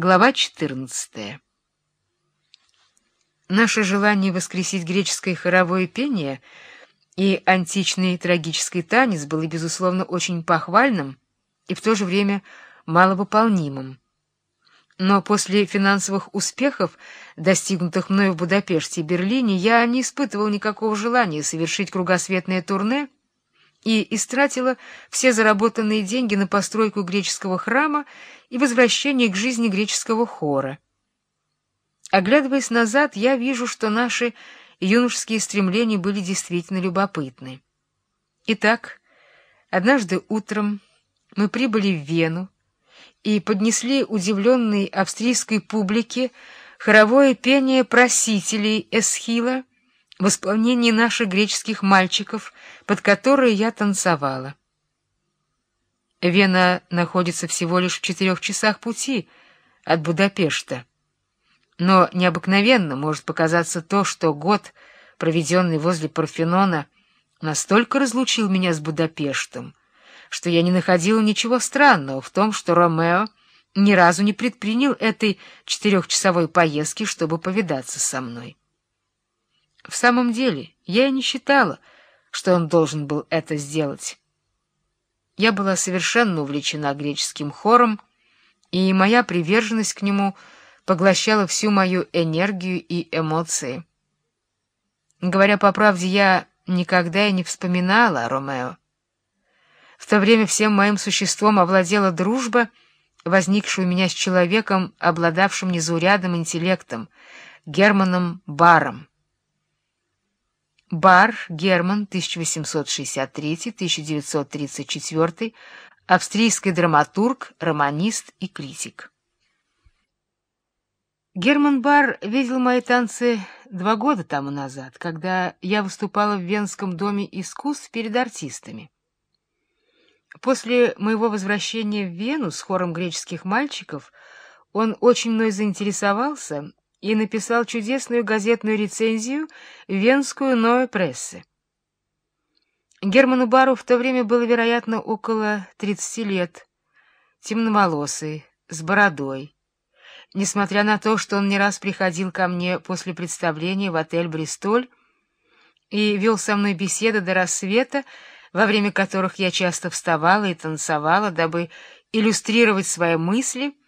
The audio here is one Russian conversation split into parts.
Глава 14. Наше желание воскресить греческое хоровое пение и античный трагический танец было, безусловно, очень похвальным и в то же время маловыполнимым. Но после финансовых успехов, достигнутых мною в Будапеште и Берлине, я не испытывал никакого желания совершить кругосветное турне и истратила все заработанные деньги на постройку греческого храма и возвращение к жизни греческого хора. Оглядываясь назад, я вижу, что наши юношеские стремления были действительно любопытны. Итак, однажды утром мы прибыли в Вену и поднесли удивленной австрийской публике хоровое пение просителей Эсхила — в исполнении наших греческих мальчиков, под которые я танцевала. Вена находится всего лишь в четырех часах пути от Будапешта. Но необыкновенно может показаться то, что год, проведенный возле Парфенона, настолько разлучил меня с Будапештом, что я не находила ничего странного в том, что Ромео ни разу не предпринял этой четырехчасовой поездки, чтобы повидаться со мной. В самом деле, я и не считала, что он должен был это сделать. Я была совершенно увлечена греческим хором, и моя приверженность к нему поглощала всю мою энергию и эмоции. Говоря по правде, я никогда и не вспоминала о Ромео. В то время всем моим существом овладела дружба, возникшая у меня с человеком, обладавшим незаурядным интеллектом, Германом Баром. Бар Герман, 1863-1934, австрийский драматург, романист и критик. Герман Бар видел мои танцы два года тому назад, когда я выступала в Венском доме искусств перед артистами. После моего возвращения в Вену с хором греческих мальчиков он очень мной заинтересовался и написал чудесную газетную рецензию Венскую Ноэ Прессе. Герману Бару в то время было, вероятно, около 30 лет, темноволосый, с бородой. Несмотря на то, что он не раз приходил ко мне после представления в отель «Бристоль» и вел со мной беседы до рассвета, во время которых я часто вставала и танцевала, дабы иллюстрировать свои мысли —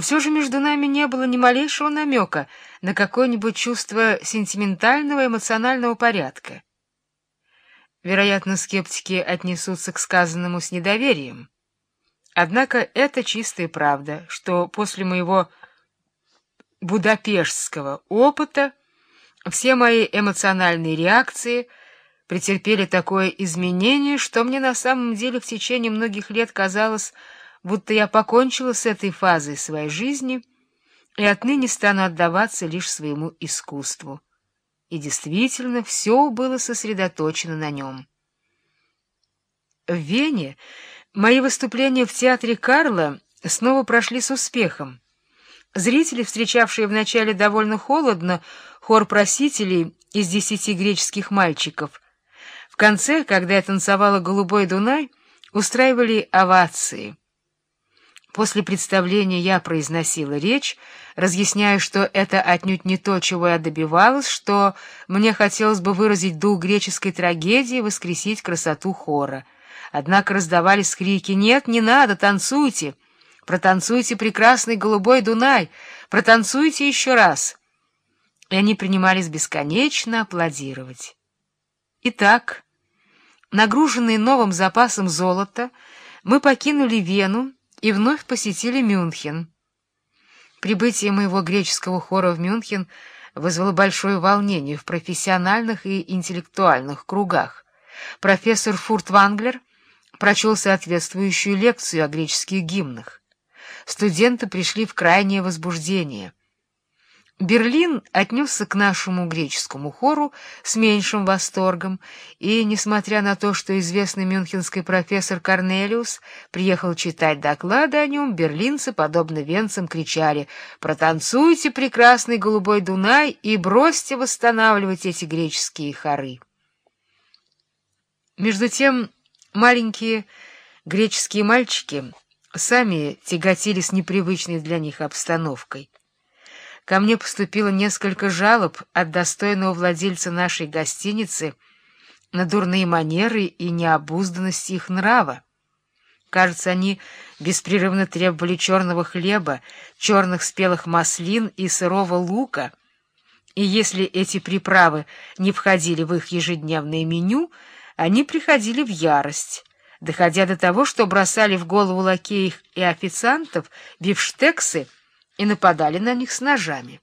все же между нами не было ни малейшего намека на какое-нибудь чувство сентиментального эмоционального порядка. Вероятно, скептики отнесутся к сказанному с недоверием. Однако это чистая правда, что после моего будапештского опыта все мои эмоциональные реакции претерпели такое изменение, что мне на самом деле в течение многих лет казалось, будто я покончила с этой фазой своей жизни и отныне стану отдаваться лишь своему искусству. И действительно, все было сосредоточено на нем. В Вене мои выступления в театре Карла снова прошли с успехом. Зрители, встречавшие вначале довольно холодно хор просителей из десяти греческих мальчиков, в конце, когда я танцевала «Голубой Дунай», устраивали овации — После представления я произносила речь, разъясняя, что это отнюдь не то, чего я добивалась, что мне хотелось бы выразить дух греческой трагедии и воскресить красоту хора. Однако раздавались крики «Нет, не надо, танцуйте! Протанцуйте прекрасный голубой Дунай! Протанцуйте еще раз!» И они принимались бесконечно аплодировать. Итак, нагруженные новым запасом золота, мы покинули Вену, и вновь посетили Мюнхен. Прибытие моего греческого хора в Мюнхен вызвало большое волнение в профессиональных и интеллектуальных кругах. Профессор Фуртванглер прочел соответствующую лекцию о греческих гимнах. Студенты пришли в крайнее возбуждение — Берлин отнесся к нашему греческому хору с меньшим восторгом, и, несмотря на то, что известный мюнхенский профессор Корнелиус приехал читать доклады о нем, берлинцы, подобно венцам, кричали «Протанцуйте прекрасный голубой Дунай и бросьте восстанавливать эти греческие хоры». Между тем маленькие греческие мальчики сами тяготились непривычной для них обстановкой. Ко мне поступило несколько жалоб от достойного владельца нашей гостиницы на дурные манеры и необузданность их нрава. Кажется, они беспрерывно требовали черного хлеба, черных спелых маслин и сырого лука, и если эти приправы не входили в их ежедневное меню, они приходили в ярость, доходя до того, что бросали в голову лакеев и официантов бифштексы и нападали на них с ножами.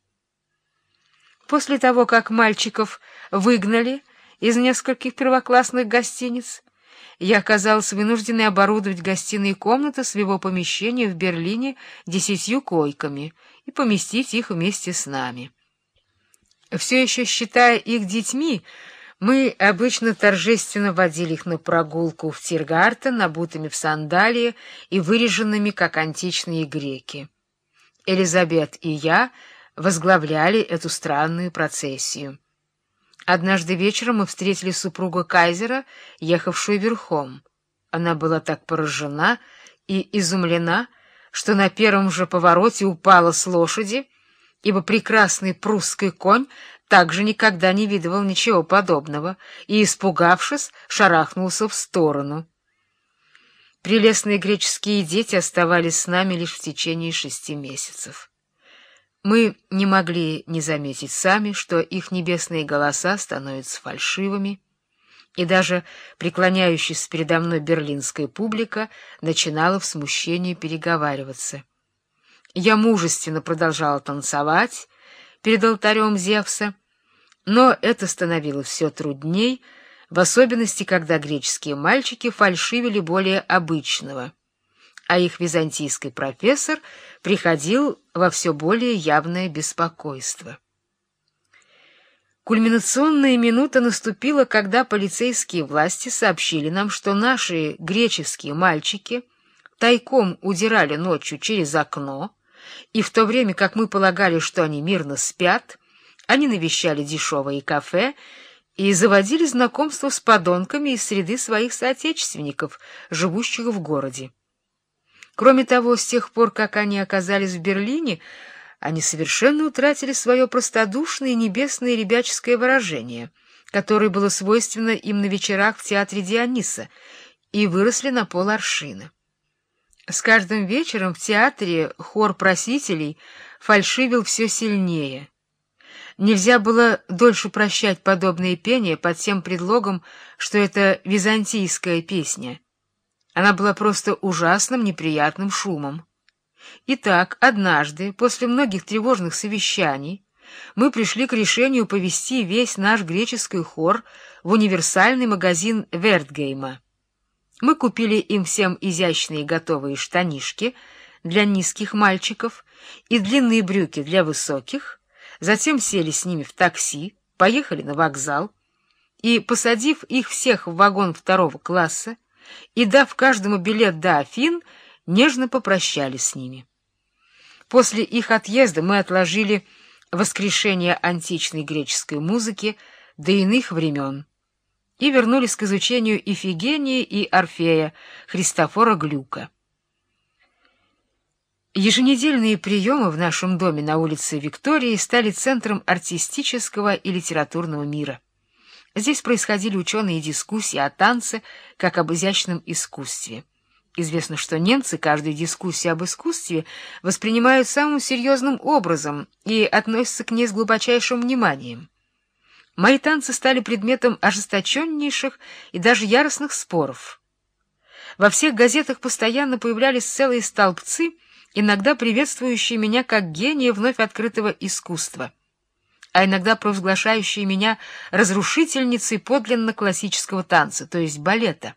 После того, как мальчиков выгнали из нескольких первоклассных гостиниц, я оказался вынужденной оборудовать гостиные комнаты своего помещения в Берлине десятью койками и поместить их вместе с нами. Все еще считая их детьми, мы обычно торжественно водили их на прогулку в Тиргартен, набутыми в сандалии и выреженными, как античные греки. Элизабет и я возглавляли эту странную процессию. Однажды вечером мы встретили супругу Кайзера, ехавшую верхом. Она была так поражена и изумлена, что на первом же повороте упала с лошади, ибо прекрасный прусский конь также никогда не видывал ничего подобного и, испугавшись, шарахнулся в сторону. Прелестные греческие дети оставались с нами лишь в течение шести месяцев. Мы не могли не заметить сами, что их небесные голоса становятся фальшивыми, и даже преклоняющаяся передо мной берлинская публика начинала в смущении переговариваться. Я мужественно продолжала танцевать перед алтарем Зевса, но это становилось все трудней, в особенности, когда греческие мальчики фальшивили более обычного, а их византийский профессор приходил во все более явное беспокойство. Кульминационная минута наступила, когда полицейские власти сообщили нам, что наши греческие мальчики тайком удирали ночью через окно, и в то время как мы полагали, что они мирно спят, они навещали дешевые кафе и заводили знакомство с подонками из среды своих соотечественников, живущих в городе. Кроме того, с тех пор, как они оказались в Берлине, они совершенно утратили свое простодушное небесное ребяческое выражение, которое было свойственно им на вечерах в театре Диониса, и выросли на поларшина. С каждым вечером в театре хор просителей фальшивил все сильнее — Нельзя было дольше прощать подобные пения под тем предлогом, что это византийская песня. Она была просто ужасным неприятным шумом. Итак, однажды, после многих тревожных совещаний, мы пришли к решению повести весь наш греческий хор в универсальный магазин Вертгейма. Мы купили им всем изящные готовые штанишки для низких мальчиков и длинные брюки для высоких, затем сели с ними в такси, поехали на вокзал и, посадив их всех в вагон второго класса и дав каждому билет до Афин, нежно попрощались с ними. После их отъезда мы отложили воскрешение античной греческой музыки до иных времен и вернулись к изучению Ифигении и Орфея Христофора Глюка. Еженедельные приемы в нашем доме на улице Виктории стали центром артистического и литературного мира. Здесь происходили ученые дискуссии о танце как об изящном искусстве. Известно, что немцы каждую дискуссию об искусстве воспринимают самым серьезным образом и относятся к ней с глубочайшим вниманием. Мои танцы стали предметом ожесточеннейших и даже яростных споров. Во всех газетах постоянно появлялись целые столбцы — иногда приветствующие меня как гения вновь открытого искусства, а иногда провозглашающие меня разрушительницей подлинно классического танца, то есть балета.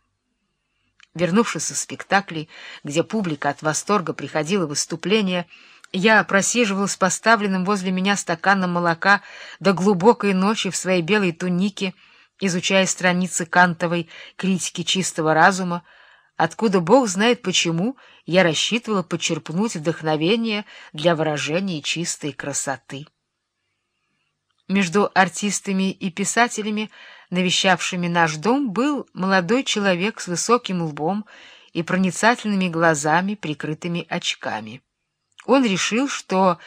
Вернувшись со спектаклей, где публика от восторга приходила в выступления, я просиживал с поставленным возле меня стаканом молока до глубокой ночи в своей белой тунике, изучая страницы кантовой критики чистого разума, откуда Бог знает почему я рассчитывала почерпнуть вдохновение для выражения чистой красоты. Между артистами и писателями, навещавшими наш дом, был молодой человек с высоким лбом и проницательными глазами, прикрытыми очками. Он решил, что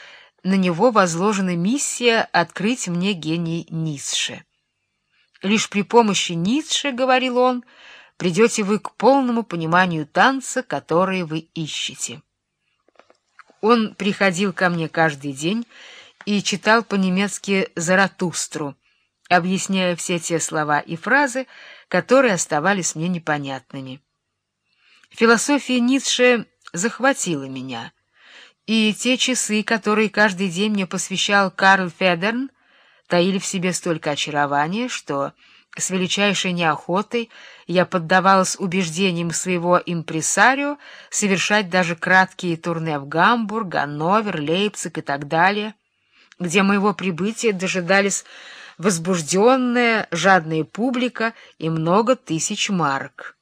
на него возложена миссия открыть мне гений Ницше. Лишь при помощи Ницше, — говорил он, — придете вы к полному пониманию танца, который вы ищете. Он приходил ко мне каждый день и читал по-немецки «Заратустру», объясняя все те слова и фразы, которые оставались мне непонятными. Философия Ницше захватила меня, и те часы, которые каждый день мне посвящал Карл Федерн, таили в себе столько очарования, что с величайшей неохотой я поддавалась убеждениям своего импресарио совершать даже краткие турне в Гамбург, Ганновер, Лейпциг и так далее, где моего прибытия дожидались возбужденная, жадная публика и много тысяч марок.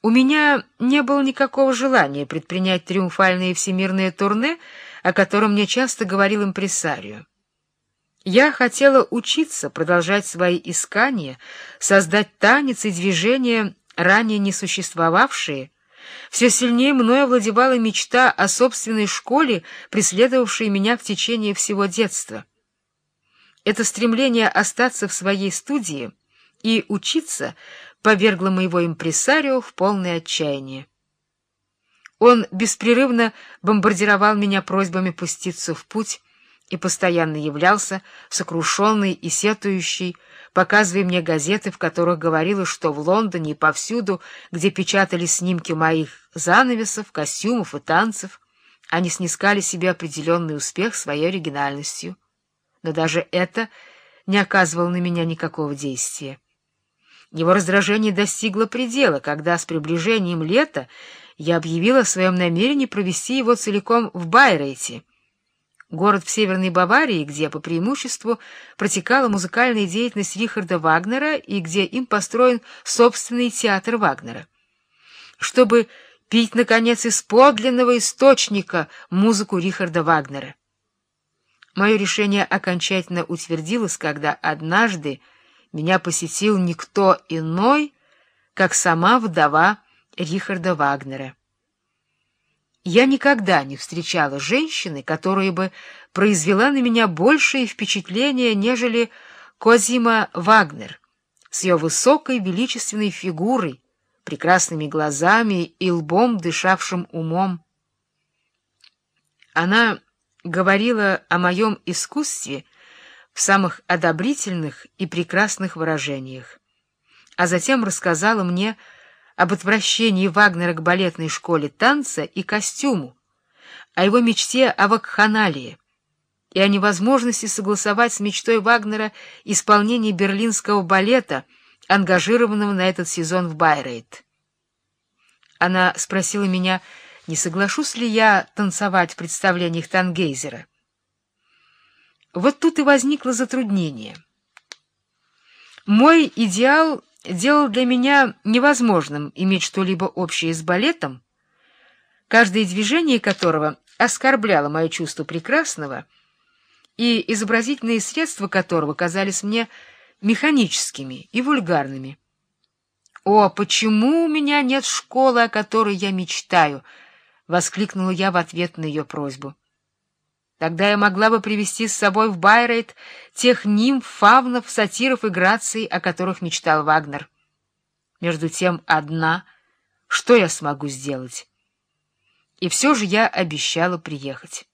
У меня не было никакого желания предпринять триумфальные всемирные турне, о котором мне часто говорил импресарио. Я хотела учиться, продолжать свои искания, создать танец и движения, ранее не существовавшие. Все сильнее мною овладевала мечта о собственной школе, преследовавшей меня в течение всего детства. Это стремление остаться в своей студии и учиться повергло моего импресарио в полное отчаяние. Он беспрерывно бомбардировал меня просьбами пуститься в путь и постоянно являлся сокрушенный и сетующий, показывая мне газеты, в которых говорилось, что в Лондоне и повсюду, где печатали снимки моих занавесов, костюмов и танцев, они снискали себе определенный успех своей оригинальностью но даже это не оказывало на меня никакого действия. Его раздражение достигло предела, когда с приближением лета я объявила о своем намерении провести его целиком в Байрейте, город в Северной Баварии, где по преимуществу протекала музыкальная деятельность Рихарда Вагнера и где им построен собственный театр Вагнера. Чтобы пить, наконец, из подлинного источника музыку Рихарда Вагнера. Мое решение окончательно утвердилось, когда однажды меня посетил никто иной, как сама вдова Рихарда Вагнера. Я никогда не встречала женщины, которая бы произвела на меня большее впечатление, нежели Козима Вагнер с ее высокой величественной фигурой, прекрасными глазами и лбом, дышавшим умом. Она говорила о моем искусстве в самых одобрительных и прекрасных выражениях, а затем рассказала мне об отвращении Вагнера к балетной школе танца и костюму, о его мечте о вакханалии и о невозможности согласовать с мечтой Вагнера исполнение берлинского балета, ангажированного на этот сезон в Байрейт. Она спросила меня, не соглашусь ли я танцевать в представлениях Тангейзера. Вот тут и возникло затруднение. Мой идеал делал для меня невозможным иметь что-либо общее с балетом, каждое движение которого оскорбляло мое чувство прекрасного, и изобразительные средства которого казались мне механическими и вульгарными. О, почему у меня нет школы, о которой я мечтаю —— воскликнула я в ответ на ее просьбу. Тогда я могла бы привести с собой в Байрейт тех нимф, фавнов, сатиров и граций, о которых мечтал Вагнер. Между тем, одна, что я смогу сделать? И все же я обещала приехать.